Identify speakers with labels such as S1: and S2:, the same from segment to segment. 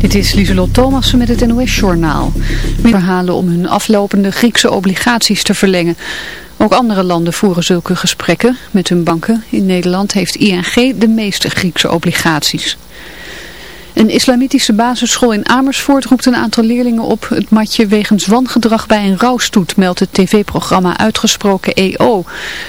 S1: Dit is Lieselot Thomassen met het NOS-journaal. Verhalen om hun aflopende Griekse obligaties te verlengen. Ook andere landen voeren zulke gesprekken met hun banken. In Nederland heeft ING de meeste Griekse obligaties. Een islamitische basisschool in Amersfoort roept een aantal leerlingen op het matje wegens wangedrag bij een rouwstoet, meldt het tv-programma Uitgesproken EO.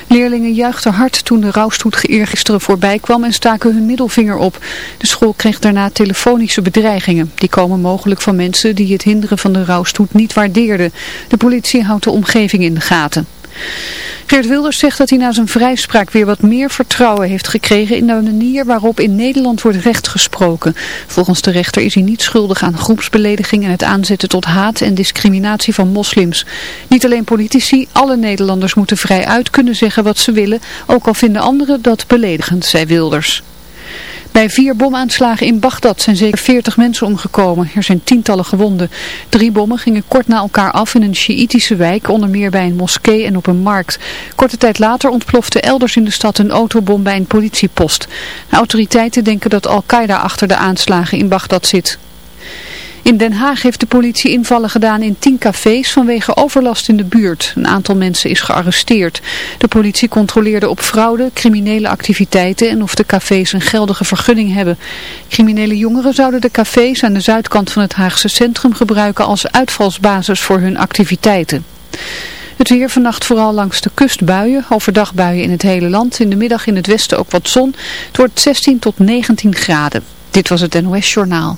S1: Leerlingen juichten hard toen de rouwstoet eergisteren voorbij kwam en staken hun middelvinger op. De school kreeg daarna telefonische bedreigingen. Die komen mogelijk van mensen die het hinderen van de rouwstoet niet waardeerden. De politie houdt de omgeving in de gaten. Geert Wilders zegt dat hij na zijn vrijspraak weer wat meer vertrouwen heeft gekregen in de manier waarop in Nederland wordt recht gesproken. Volgens de rechter is hij niet schuldig aan groepsbelediging en het aanzetten tot haat en discriminatie van moslims. Niet alleen politici, alle Nederlanders moeten vrij uit kunnen zeggen wat ze willen, ook al vinden anderen dat beledigend, zei Wilders. Bij vier bomaanslagen in Bagdad zijn zeker 40 mensen omgekomen. Er zijn tientallen gewonden. Drie bommen gingen kort na elkaar af in een Sjiïtische wijk, onder meer bij een moskee en op een markt. Korte tijd later ontplofte elders in de stad een autobom bij een politiepost. De autoriteiten denken dat Al-Qaeda achter de aanslagen in Bagdad zit. In Den Haag heeft de politie invallen gedaan in tien cafés vanwege overlast in de buurt. Een aantal mensen is gearresteerd. De politie controleerde op fraude, criminele activiteiten en of de cafés een geldige vergunning hebben. Criminele jongeren zouden de cafés aan de zuidkant van het Haagse centrum gebruiken als uitvalsbasis voor hun activiteiten. Het weer vannacht vooral langs de kust buien, overdag buien in het hele land. In de middag in het westen ook wat zon. Het wordt 16 tot 19 graden. Dit was het NOS Journaal.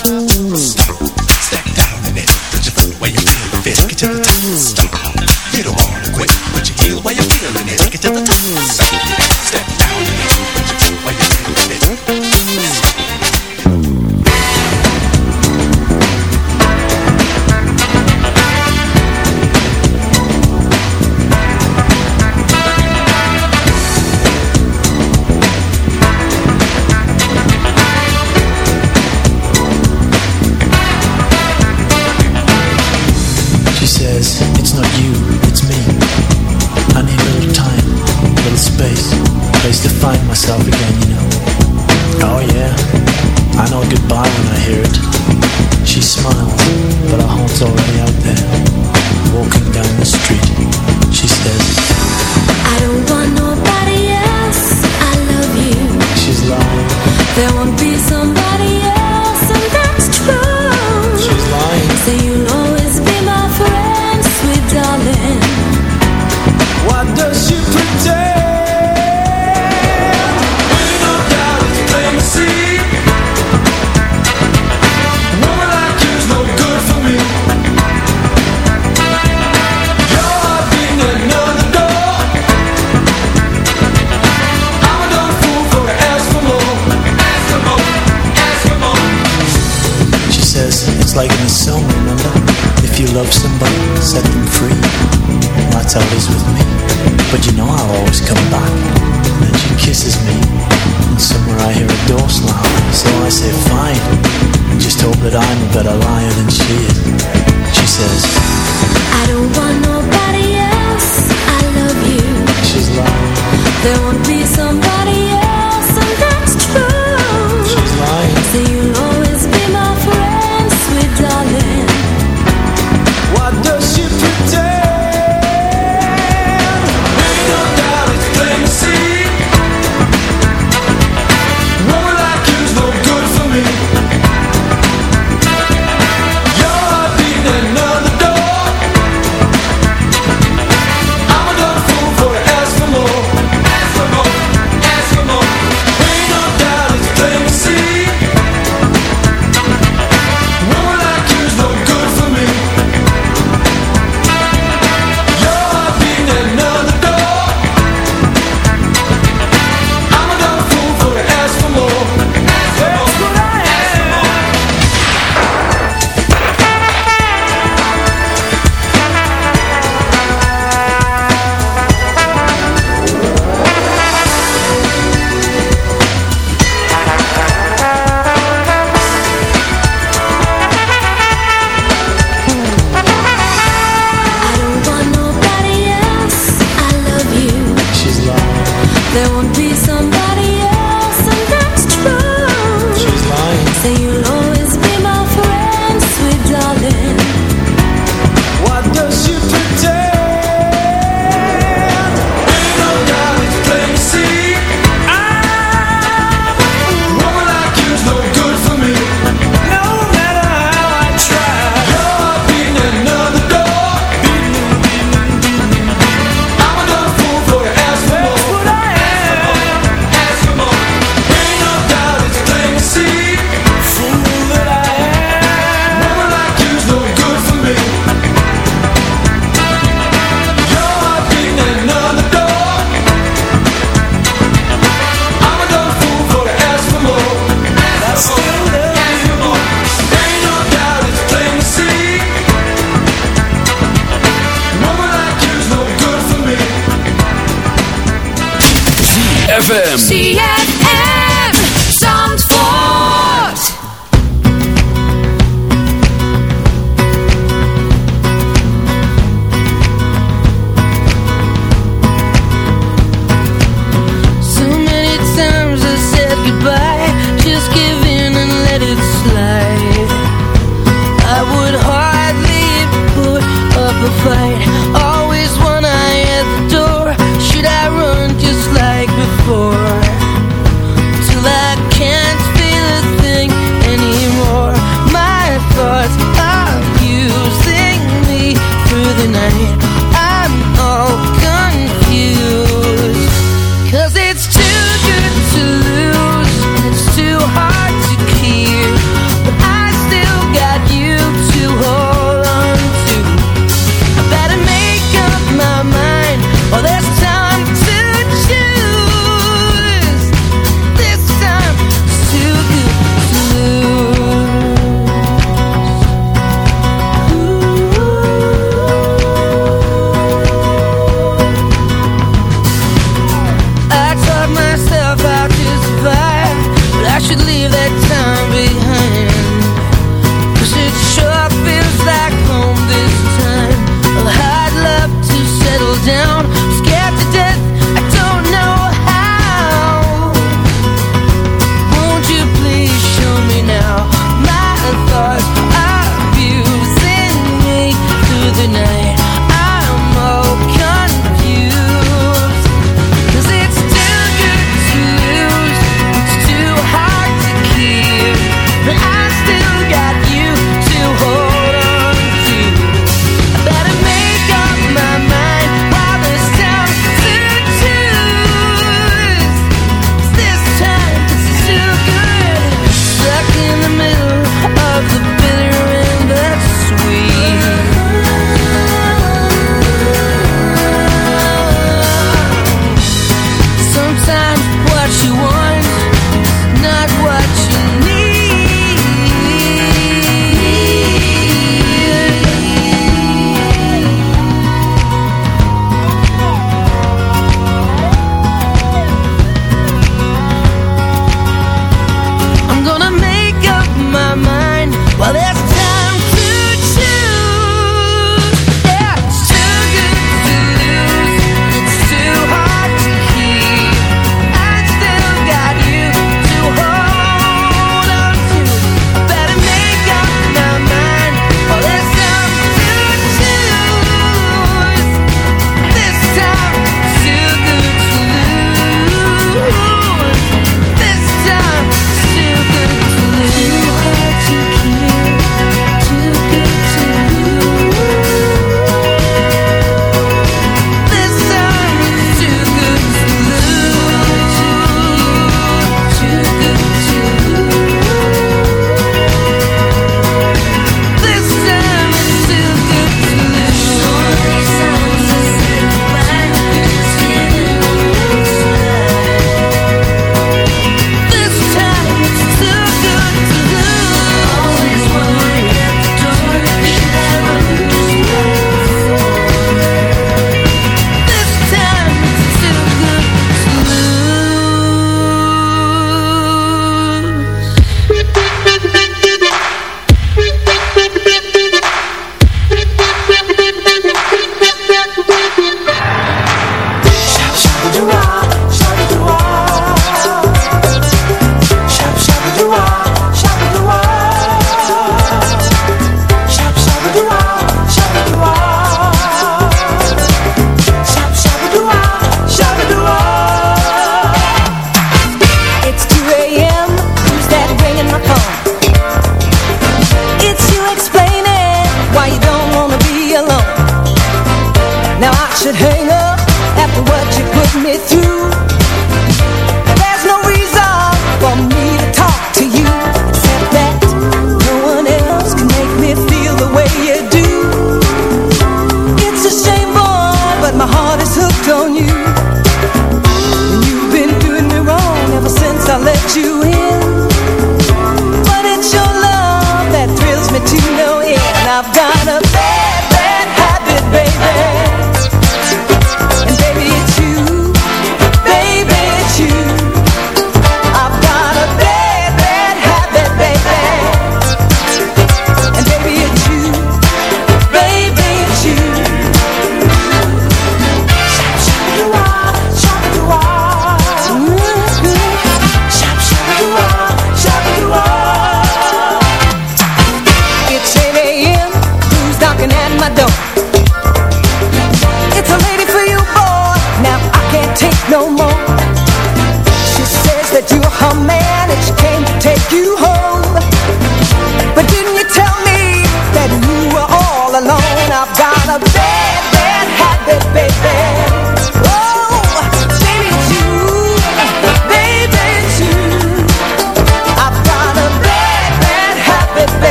S2: Stack ZFM.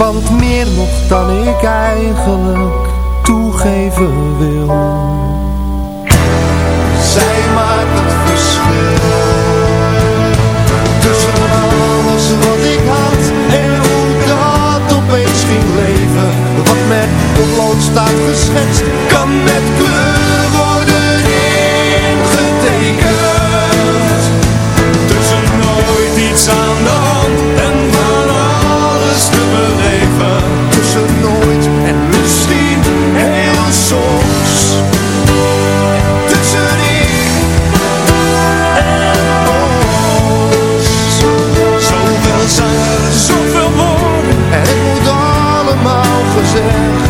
S3: Want meer nog dan ik eigenlijk toegeven wil. Zij maakt het verschil. Tussen alles wat ik had en hoe dat opeens ging leven. Wat met potlood staat geschetst, kan met kleur worden ingetekend.
S4: Tussen nooit iets aan de
S3: Tussen nooit en misschien heel soms. Tussen ik en ons. Zoveel zangers,
S4: Zoveel woorden,
S3: en het moet allemaal gezegd.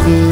S3: maakt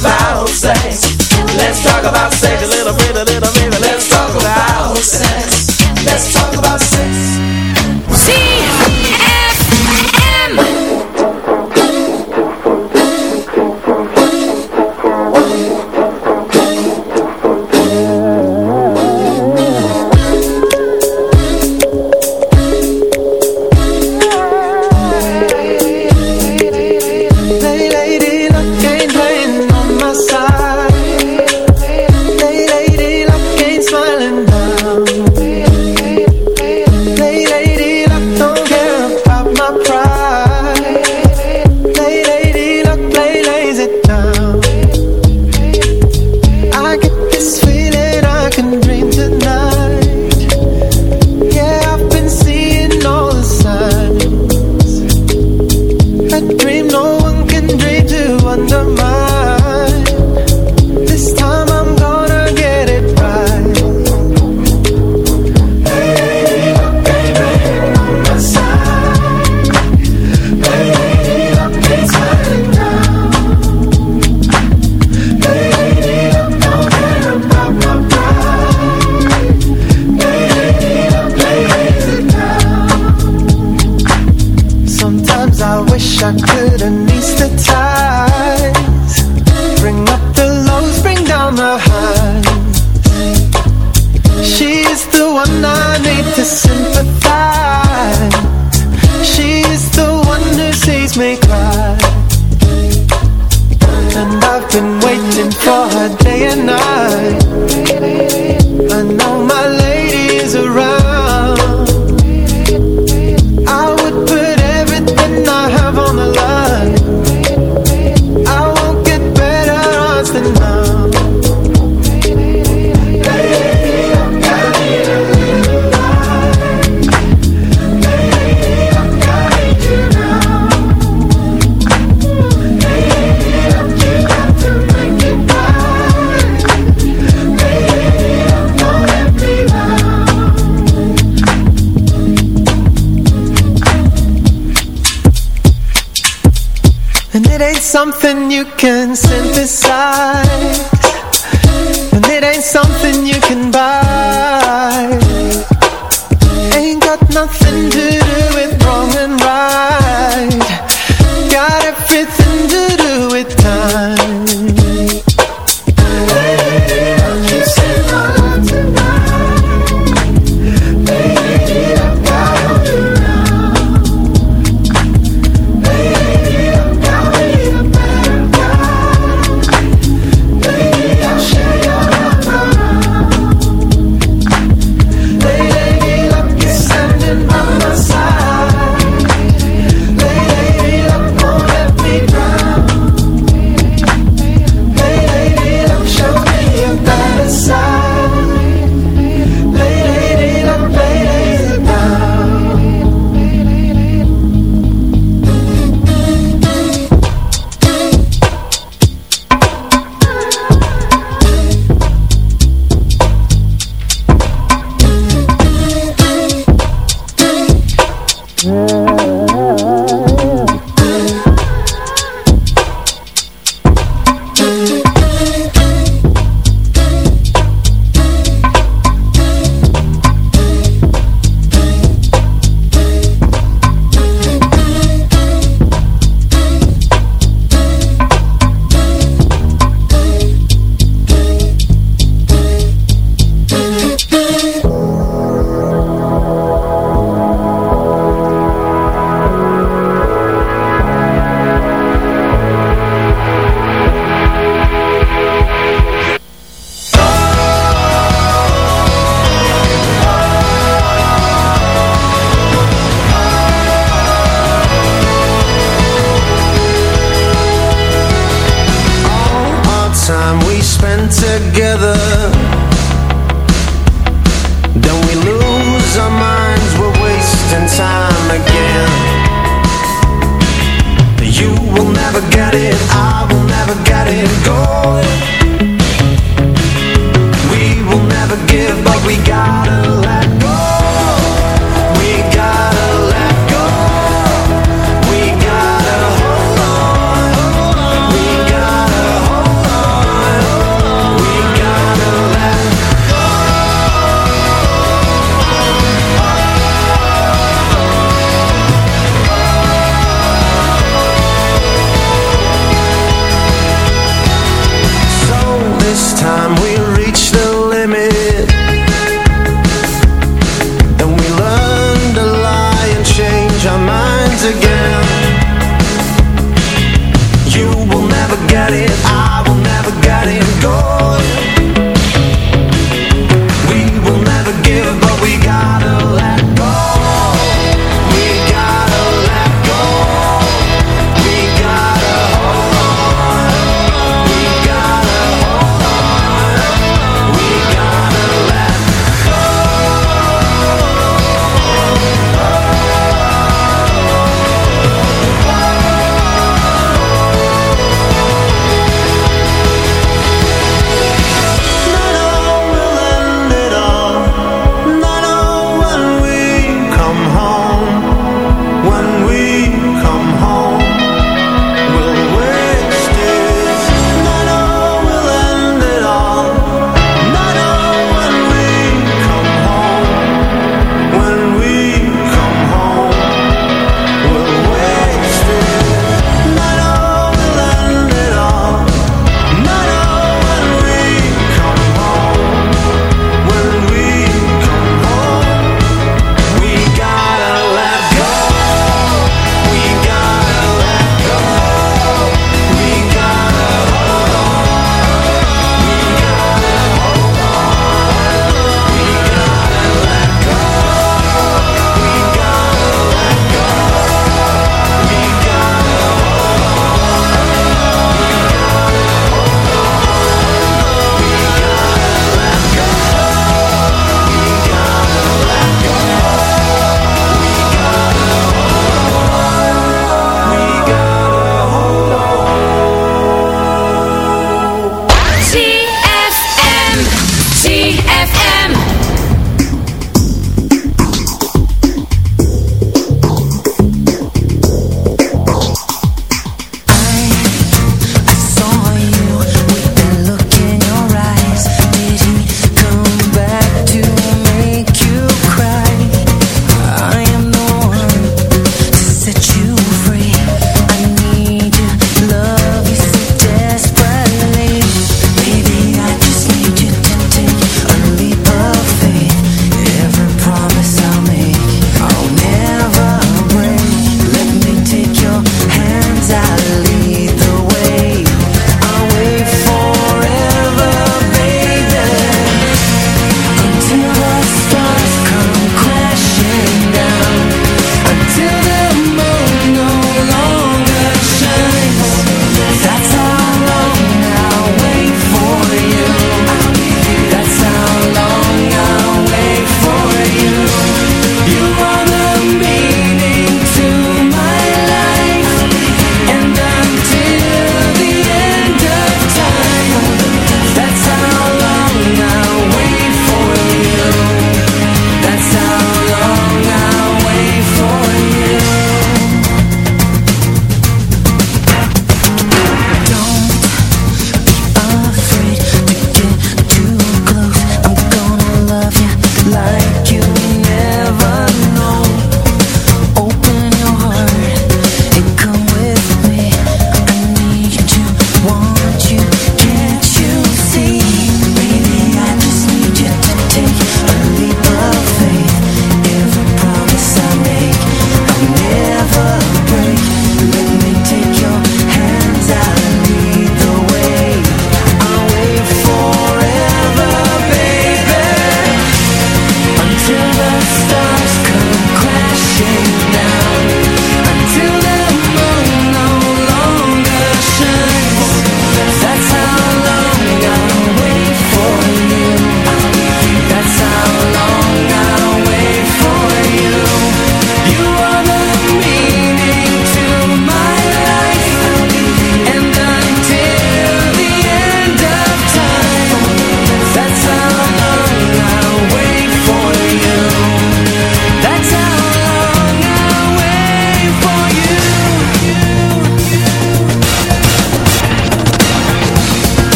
S5: about sex. Let's talk about sex.
S6: can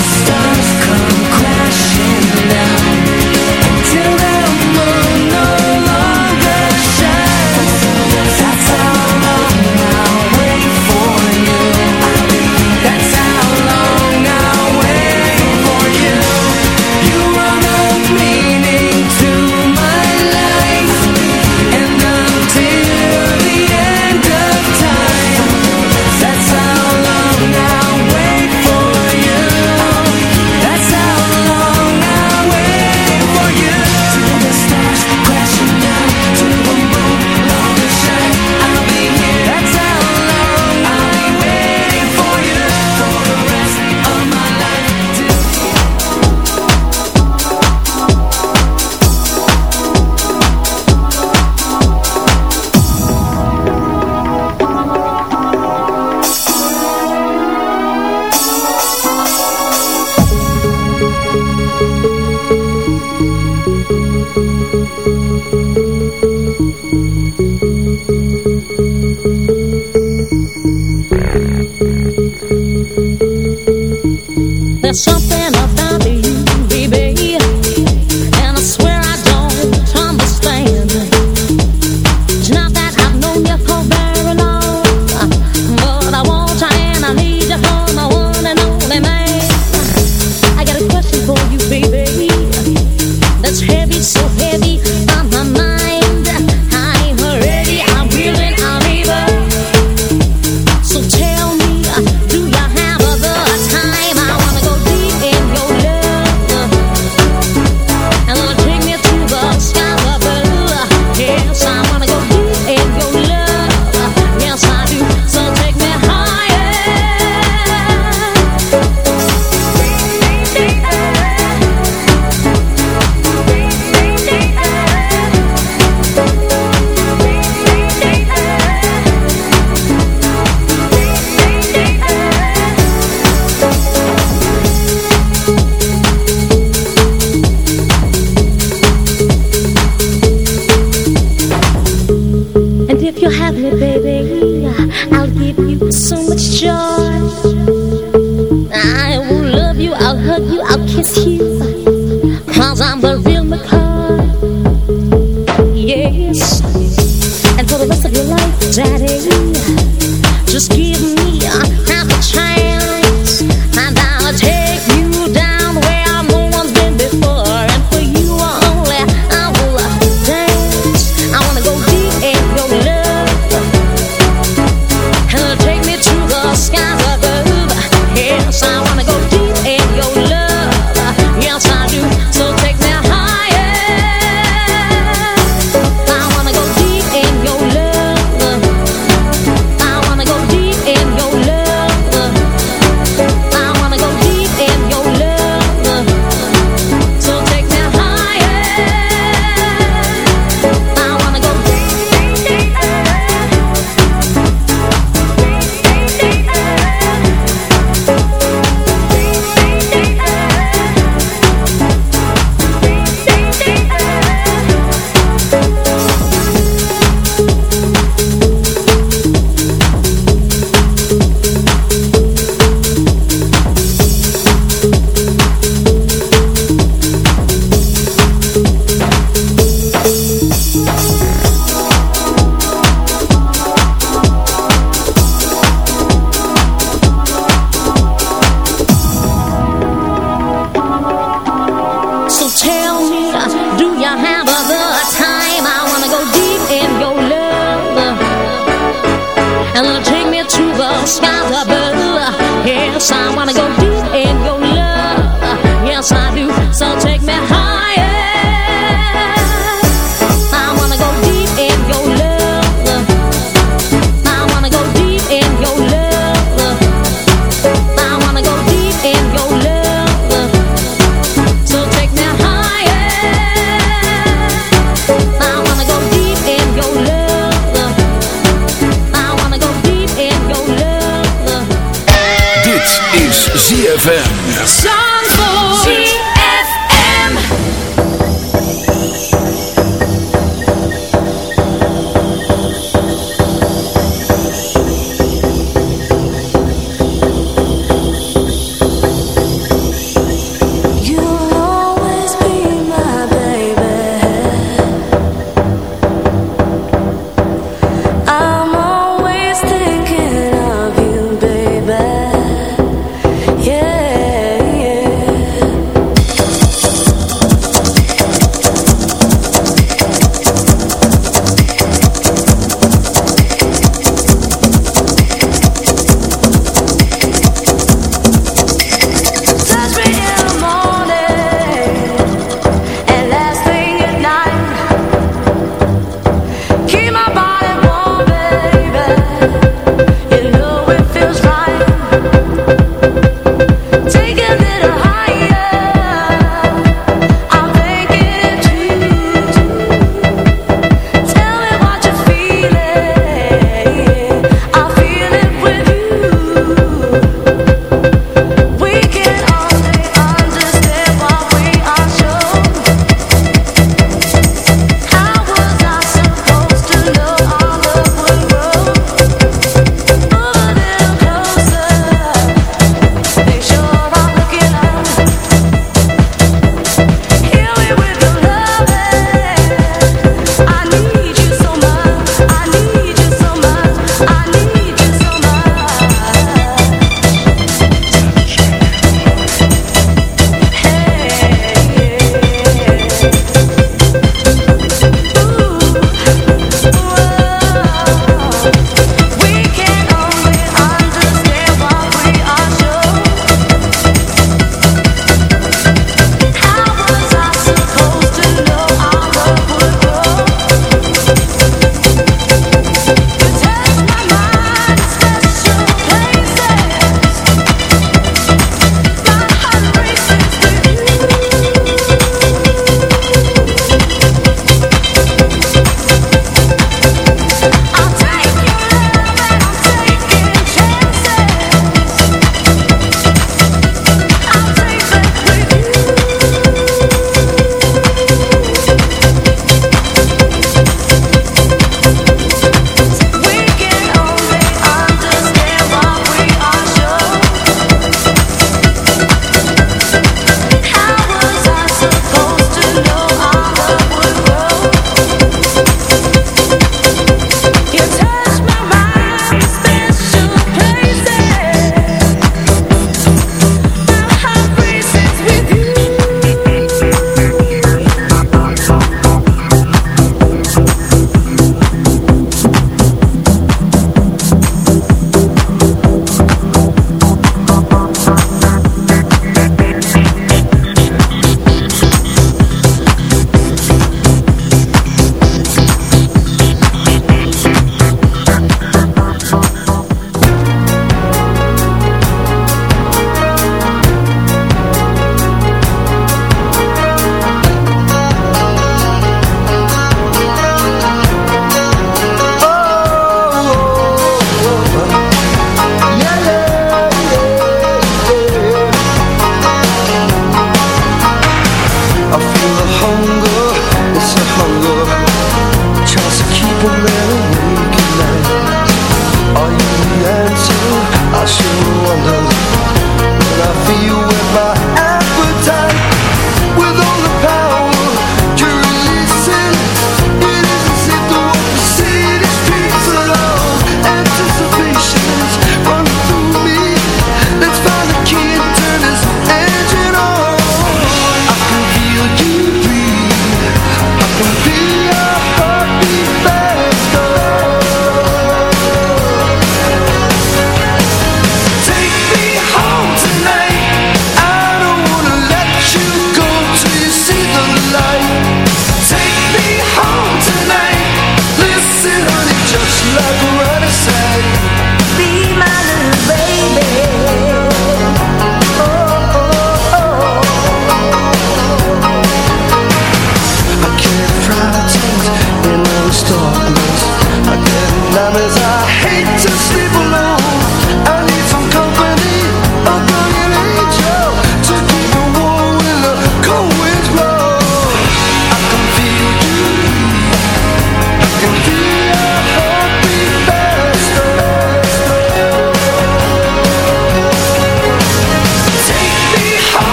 S7: stop.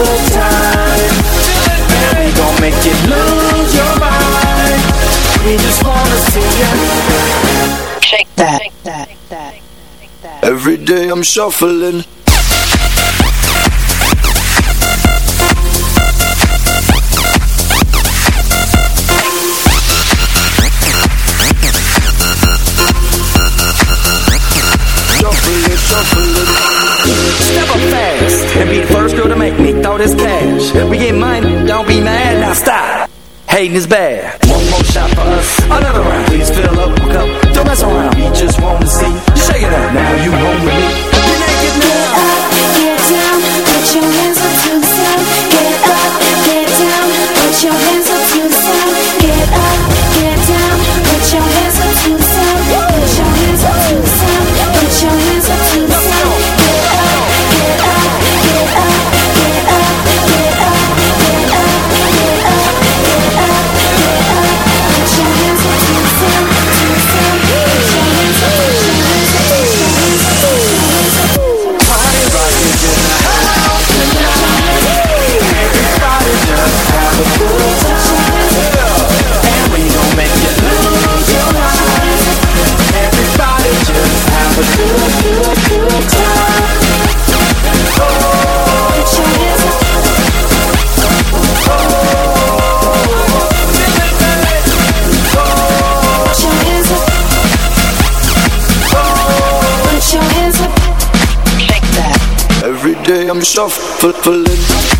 S2: good time. And we gon' make you lose your mind. We just wanna see you. Shake that.
S7: Every day I'm shuffling
S2: We get money, don't be mad, now stop. Hating is bad.
S7: shuffling